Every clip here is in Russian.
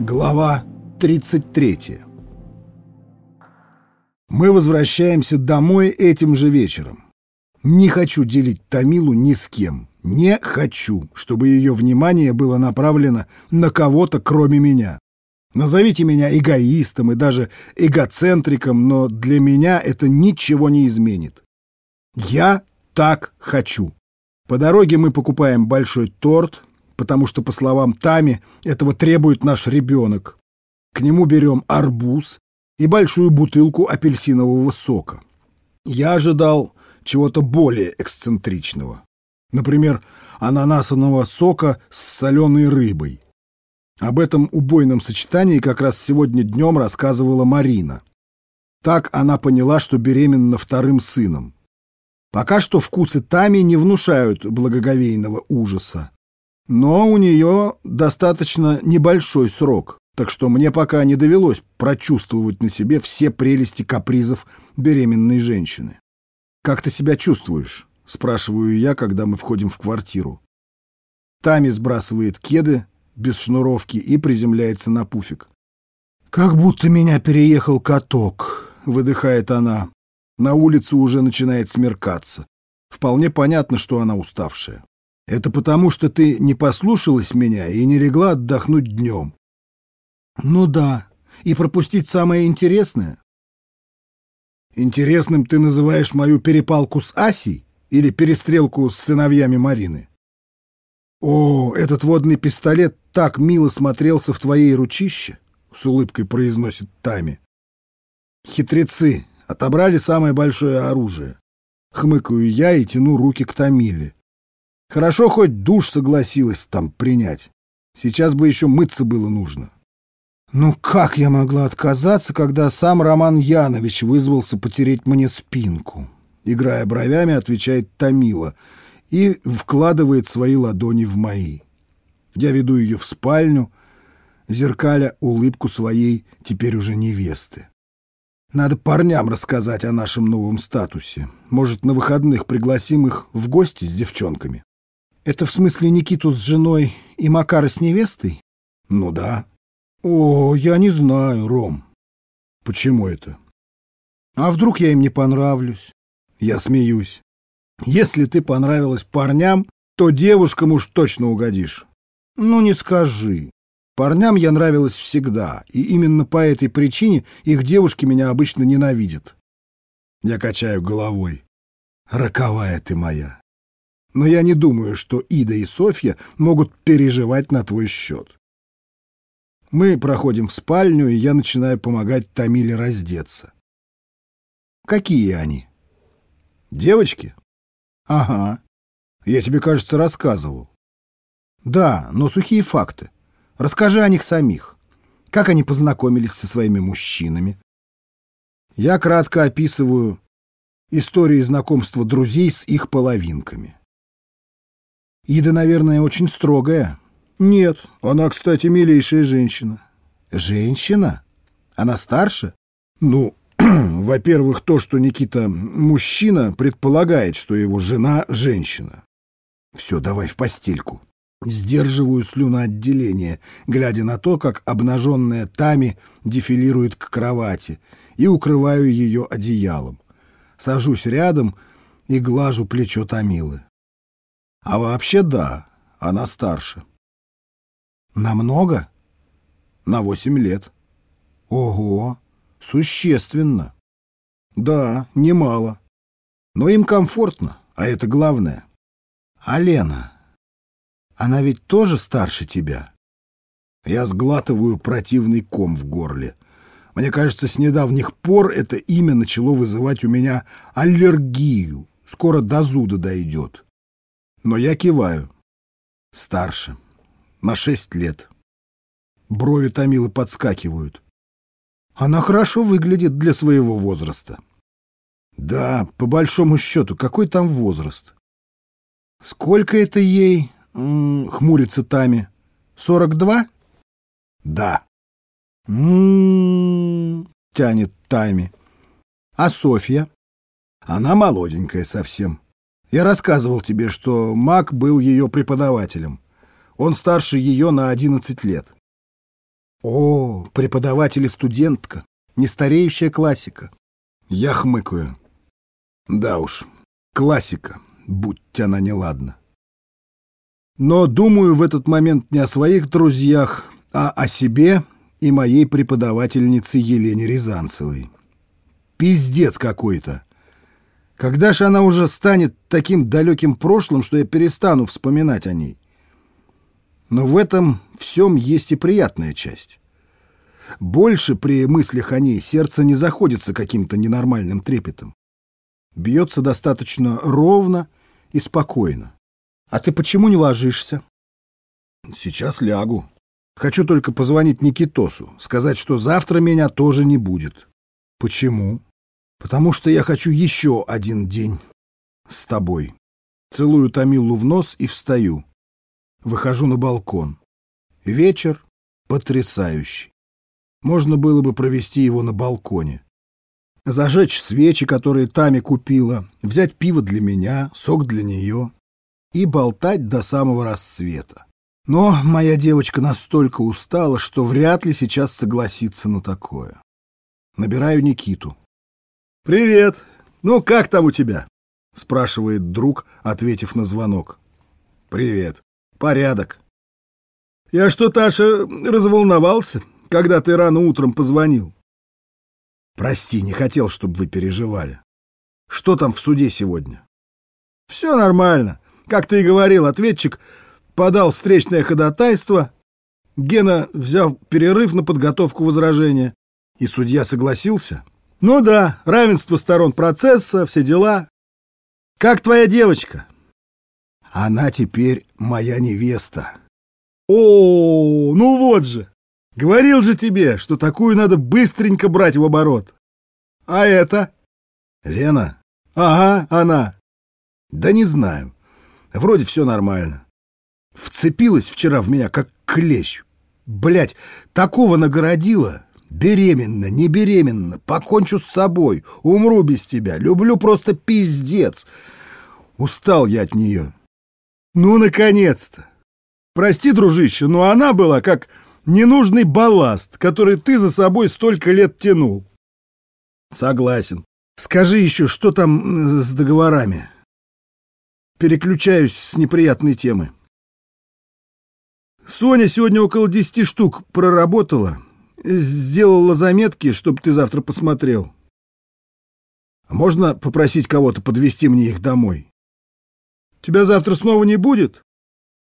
Глава 33 Мы возвращаемся домой этим же вечером. Не хочу делить Тамилу ни с кем. Не хочу, чтобы ее внимание было направлено на кого-то, кроме меня. Назовите меня эгоистом и даже эгоцентриком, но для меня это ничего не изменит. Я так хочу. По дороге мы покупаем большой торт, потому что, по словам Тами, этого требует наш ребенок. К нему берем арбуз и большую бутылку апельсинового сока. Я ожидал чего-то более эксцентричного. Например, ананасового сока с соленой рыбой. Об этом убойном сочетании как раз сегодня днем рассказывала Марина. Так она поняла, что беременна вторым сыном. Пока что вкусы Тами не внушают благоговейного ужаса. Но у нее достаточно небольшой срок, так что мне пока не довелось прочувствовать на себе все прелести капризов беременной женщины. «Как ты себя чувствуешь?» — спрашиваю я, когда мы входим в квартиру. Тами сбрасывает кеды, без шнуровки и приземляется на пуфик. «Как будто меня переехал каток», — выдыхает она. На улице уже начинает смеркаться. Вполне понятно, что она уставшая. Это потому, что ты не послушалась меня и не легла отдохнуть днем. Ну да, и пропустить самое интересное. Интересным ты называешь мою перепалку с Асей или перестрелку с сыновьями Марины? «О, этот водный пистолет так мило смотрелся в твоей ручище!» — с улыбкой произносит Тами. «Хитрецы! Отобрали самое большое оружие!» Хмыкаю я и тяну руки к Тамиле. Хорошо хоть душ согласилась там принять. Сейчас бы еще мыться было нужно. Ну как я могла отказаться, когда сам Роман Янович вызвался потереть мне спинку? Играя бровями, отвечает Тамила — и вкладывает свои ладони в мои. Я веду ее в спальню, зеркаля улыбку своей теперь уже невесты. Надо парням рассказать о нашем новом статусе. Может, на выходных пригласим их в гости с девчонками. Это в смысле Никиту с женой и Макара с невестой? Ну да. О, я не знаю, Ром. Почему это? А вдруг я им не понравлюсь? Я смеюсь. Если ты понравилась парням, то девушкам уж точно угодишь. Ну, не скажи. Парням я нравилась всегда, и именно по этой причине их девушки меня обычно ненавидят. Я качаю головой. Роковая ты моя. Но я не думаю, что Ида и Софья могут переживать на твой счет. Мы проходим в спальню, и я начинаю помогать Тамиле раздеться. Какие они? Девочки? Ага. Я тебе, кажется, рассказывал. Да, но сухие факты. Расскажи о них самих. Как они познакомились со своими мужчинами? Я кратко описываю истории знакомства друзей с их половинками. Ида, наверное, очень строгая. Нет, она, кстати, милейшая женщина. Женщина? Она старше? Ну, во-первых, то, что Никита мужчина, предполагает, что его жена — женщина. Все, давай в постельку. Сдерживаю слюноотделение, глядя на то, как обнаженная Тами дефилирует к кровати, и укрываю ее одеялом. Сажусь рядом и глажу плечо Тамилы. А вообще да, она старше. Намного? На восемь лет. Ого! Существенно. Да, немало. Но им комфортно, а это главное. А Лена? Она ведь тоже старше тебя? Я сглатываю противный ком в горле. Мне кажется, с недавних пор это имя начало вызывать у меня аллергию. Скоро до зуда дойдет. Но я киваю. Старше. На шесть лет. Брови Томилы подскакивают. Она хорошо выглядит для своего возраста. Да, по большому счету, какой там возраст? Сколько это ей? М -м, хмурится Тами. Сорок два? Да. М тянет Тами. А Софья? Она молоденькая совсем. Я рассказывал тебе, что Мак был ее преподавателем. Он старше ее на одиннадцать лет. О, преподаватель и студентка. Нестареющая классика. Я хмыкаю. Да уж, классика, будь она неладна. Но думаю в этот момент не о своих друзьях, а о себе и моей преподавательнице Елене Рязанцевой. Пиздец какой-то. Когда же она уже станет таким далеким прошлым, что я перестану вспоминать о ней? Но в этом всем есть и приятная часть. Больше при мыслях о ней сердце не заходится каким-то ненормальным трепетом. Бьется достаточно ровно и спокойно. А ты почему не ложишься? Сейчас лягу. Хочу только позвонить Никитосу, сказать, что завтра меня тоже не будет. Почему? Потому что я хочу еще один день с тобой. Целую Тамилу в нос и встаю. Выхожу на балкон. Вечер потрясающий. Можно было бы провести его на балконе. Зажечь свечи, которые Тами купила, взять пиво для меня, сок для нее и болтать до самого рассвета. Но моя девочка настолько устала, что вряд ли сейчас согласится на такое. Набираю Никиту. «Привет! Ну, как там у тебя?» — спрашивает друг, ответив на звонок. «Привет. Порядок». «Я что-то, Аша, разволновался, когда ты рано утром позвонил». «Прости, не хотел, чтобы вы переживали. Что там в суде сегодня?» «Все нормально. Как ты и говорил, ответчик подал встречное ходатайство. Гена взял перерыв на подготовку возражения. И судья согласился? Ну да, равенство сторон процесса, все дела. Как твоя девочка? Она теперь моя невеста. О, ну вот же. Говорил же тебе, что такую надо быстренько брать в оборот. А это? Лена? Ага, она. Да не знаю. Вроде все нормально. Вцепилась вчера в меня, как клещ. Блять, такого нагородила. Беременна, не беременна, покончу с собой, умру без тебя, люблю просто пиздец. Устал я от нее. Ну, наконец-то. Прости, дружище, но она была как ненужный балласт, который ты за собой столько лет тянул. Согласен. Скажи еще, что там с договорами? Переключаюсь с неприятной темы. Соня сегодня около десяти штук проработала. Сделала заметки, чтобы ты завтра посмотрел. А можно попросить кого-то подвести мне их домой? Тебя завтра снова не будет?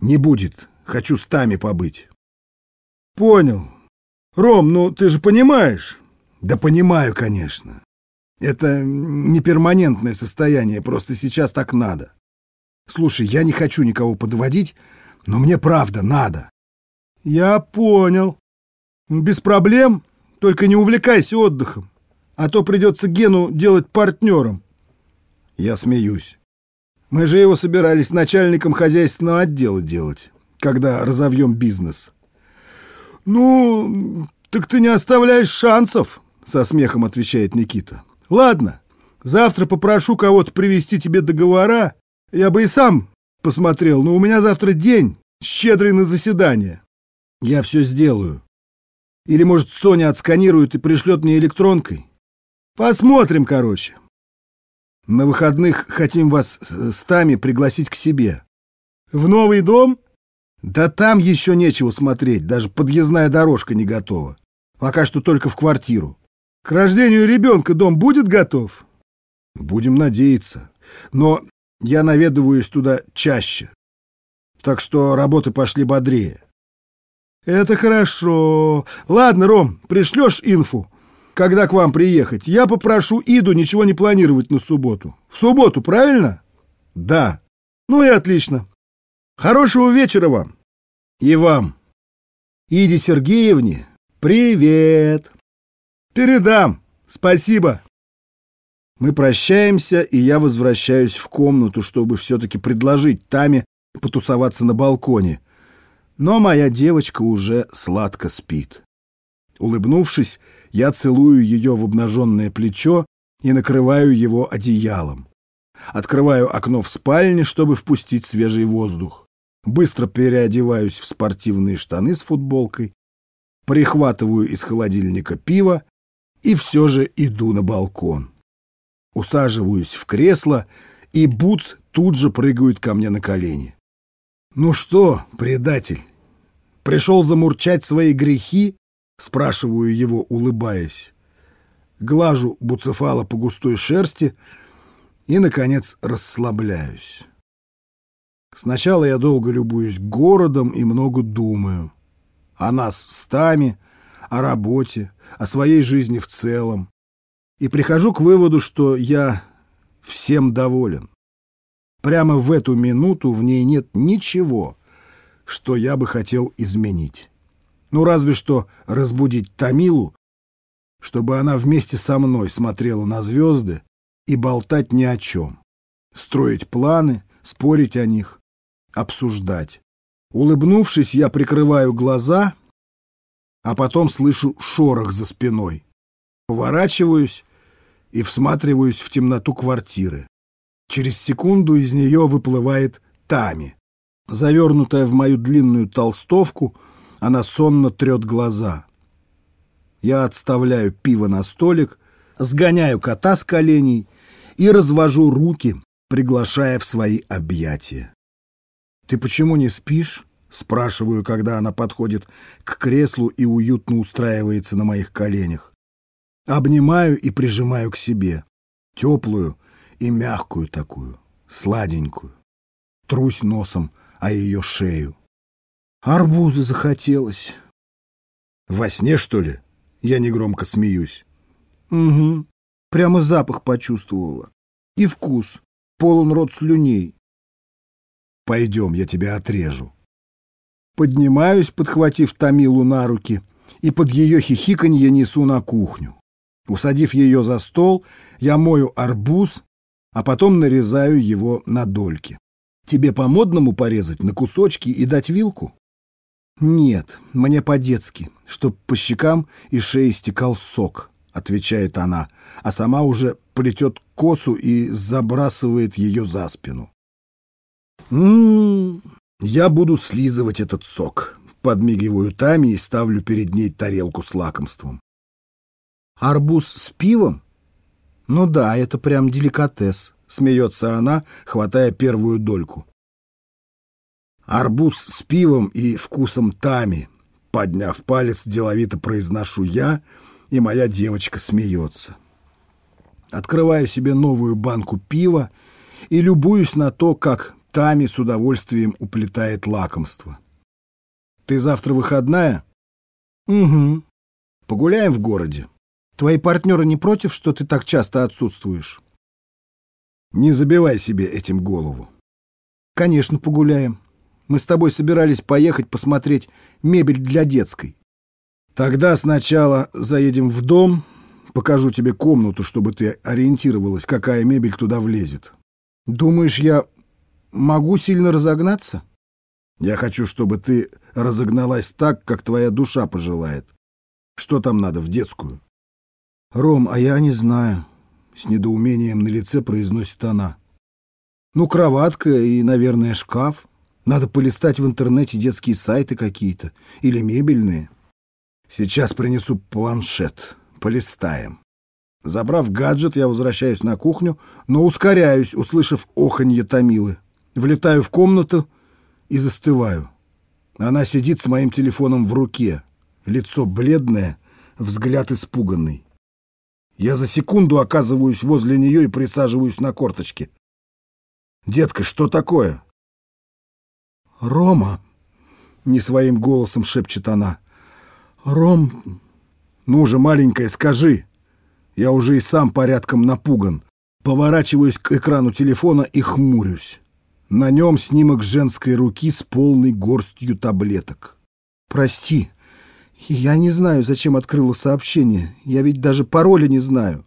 Не будет. Хочу с Тами побыть. Понял. Ром, ну ты же понимаешь? Да понимаю, конечно. Это не перманентное состояние, просто сейчас так надо. Слушай, я не хочу никого подводить, но мне правда надо. Я понял. Без проблем, только не увлекайся отдыхом, а то придется Гену делать партнером. Я смеюсь. Мы же его собирались начальником хозяйственного отдела делать, когда разовьем бизнес. Ну, так ты не оставляешь шансов, со смехом отвечает Никита. Ладно, завтра попрошу кого-то привести тебе договора. Я бы и сам посмотрел, но у меня завтра день, щедрый на заседание. Я все сделаю. Или, может, Соня отсканирует и пришлет мне электронкой? Посмотрим, короче. На выходных хотим вас с Тами пригласить к себе. В новый дом? Да там еще нечего смотреть, даже подъездная дорожка не готова. Пока что только в квартиру. К рождению ребенка дом будет готов? Будем надеяться. Но я наведываюсь туда чаще. Так что работы пошли бодрее. Это хорошо. Ладно, Ром, пришлешь инфу, когда к вам приехать. Я попрошу Иду ничего не планировать на субботу. В субботу, правильно? Да. Ну и отлично. Хорошего вечера вам. И вам. Иде Сергеевне привет. Передам. Спасибо. Мы прощаемся, и я возвращаюсь в комнату, чтобы все-таки предложить Таме потусоваться на балконе. Но моя девочка уже сладко спит. Улыбнувшись, я целую ее в обнаженное плечо и накрываю его одеялом. Открываю окно в спальне, чтобы впустить свежий воздух. Быстро переодеваюсь в спортивные штаны с футболкой прихватываю из холодильника пиво и все же иду на балкон. Усаживаюсь в кресло, и Буц тут же прыгает ко мне на колени. «Ну что, предатель, пришел замурчать свои грехи?» — спрашиваю его, улыбаясь. Глажу Буцефала по густой шерсти и, наконец, расслабляюсь. Сначала я долго любуюсь городом и много думаю. О нас с Тами, о работе, о своей жизни в целом. И прихожу к выводу, что я всем доволен. Прямо в эту минуту в ней нет ничего, что я бы хотел изменить. Ну, разве что разбудить Тамилу, чтобы она вместе со мной смотрела на звезды и болтать ни о чем. Строить планы, спорить о них, обсуждать. Улыбнувшись, я прикрываю глаза, а потом слышу шорох за спиной. Поворачиваюсь и всматриваюсь в темноту квартиры. Через секунду из нее выплывает Тами. Завернутая в мою длинную толстовку, она сонно трет глаза. Я отставляю пиво на столик, сгоняю кота с коленей и развожу руки, приглашая в свои объятия. «Ты почему не спишь?» — спрашиваю, когда она подходит к креслу и уютно устраивается на моих коленях. Обнимаю и прижимаю к себе. Теплую и мягкую такую, сладенькую. Трусь носом о ее шею. Арбузы захотелось. Во сне, что ли? Я негромко смеюсь. Угу. Прямо запах почувствовала. И вкус. Полон рот слюней. Пойдем, я тебя отрежу. Поднимаюсь, подхватив Тамилу на руки, и под ее хихиканье несу на кухню. Усадив ее за стол, я мою арбуз, а потом нарезаю его на дольки. Тебе по-модному порезать на кусочки и дать вилку? Нет, мне по-детски, чтоб по щекам и шее стекал сок, отвечает она, а сама уже плетет косу и забрасывает ее за спину. «М-м-м, я буду слизывать этот сок», подмигиваю Тами и ставлю перед ней тарелку с лакомством. Арбуз с пивом? Ну да, это прям деликатес, смеется она, хватая первую дольку. Арбуз с пивом и вкусом тами, подняв палец, деловито произношу я, и моя девочка смеется. Открываю себе новую банку пива и любуюсь на то, как Тами с удовольствием уплетает лакомство. «Ты завтра выходная?» «Угу. Погуляем в городе?» Твои партнеры не против, что ты так часто отсутствуешь? Не забивай себе этим голову. Конечно, погуляем. Мы с тобой собирались поехать посмотреть мебель для детской. Тогда сначала заедем в дом, покажу тебе комнату, чтобы ты ориентировалась, какая мебель туда влезет. Думаешь, я могу сильно разогнаться? Я хочу, чтобы ты разогналась так, как твоя душа пожелает. Что там надо в детскую? «Ром, а я не знаю», — с недоумением на лице произносит она. «Ну, кроватка и, наверное, шкаф. Надо полистать в интернете детские сайты какие-то или мебельные. Сейчас принесу планшет. Полистаем». Забрав гаджет, я возвращаюсь на кухню, но ускоряюсь, услышав оханье Томилы. Влетаю в комнату и застываю. Она сидит с моим телефоном в руке. Лицо бледное, взгляд испуганный. Я за секунду оказываюсь возле нее и присаживаюсь на корточки. «Детка, что такое?» «Рома!» — не своим голосом шепчет она. «Ром...» «Ну же, маленькая, скажи!» Я уже и сам порядком напуган. Поворачиваюсь к экрану телефона и хмурюсь. На нем снимок женской руки с полной горстью таблеток. «Прости», я не знаю, зачем открыла сообщение. Я ведь даже пароля не знаю.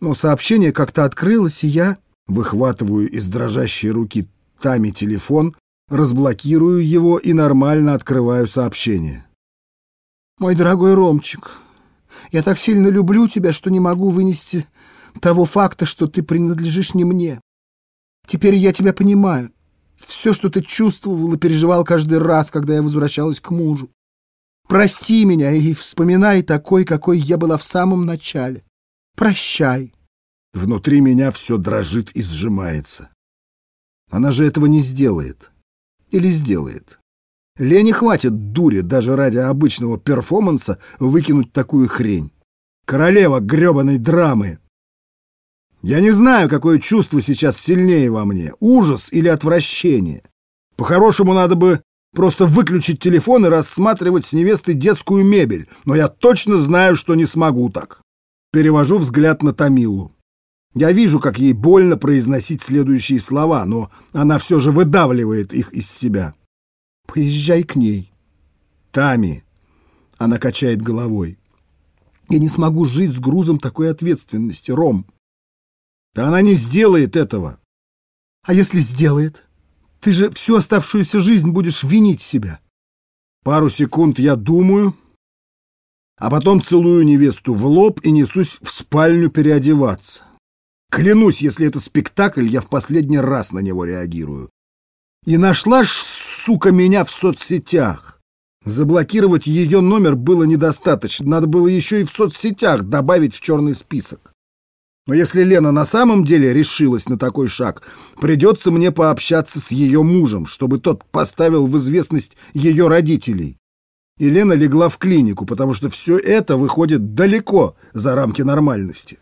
Но сообщение как-то открылось, и я выхватываю из дрожащей руки Тами телефон, разблокирую его и нормально открываю сообщение. «Мой дорогой Ромчик, я так сильно люблю тебя, что не могу вынести того факта, что ты принадлежишь не мне. Теперь я тебя понимаю. Все, что ты чувствовал и переживал каждый раз, когда я возвращалась к мужу. Прости меня и вспоминай такой, какой я была в самом начале. Прощай. Внутри меня все дрожит и сжимается. Она же этого не сделает. Или сделает. Лене хватит дури даже ради обычного перформанса выкинуть такую хрень. Королева гребаной драмы. Я не знаю, какое чувство сейчас сильнее во мне, ужас или отвращение. По-хорошему надо бы просто выключить телефон и рассматривать с невестой детскую мебель, но я точно знаю, что не смогу так. Перевожу взгляд на Тамилу. Я вижу, как ей больно произносить следующие слова, но она все же выдавливает их из себя. Поезжай к ней. Тами. Она качает головой. Я не смогу жить с грузом такой ответственности, Ром. Да она не сделает этого. А если сделает? Ты же всю оставшуюся жизнь будешь винить себя. Пару секунд я думаю, а потом целую невесту в лоб и несусь в спальню переодеваться. Клянусь, если это спектакль, я в последний раз на него реагирую. И нашла ж, сука, меня в соцсетях. Заблокировать ее номер было недостаточно, надо было еще и в соцсетях добавить в черный список. Но если Лена на самом деле решилась на такой шаг, придется мне пообщаться с ее мужем, чтобы тот поставил в известность ее родителей. И Лена легла в клинику, потому что все это выходит далеко за рамки нормальности.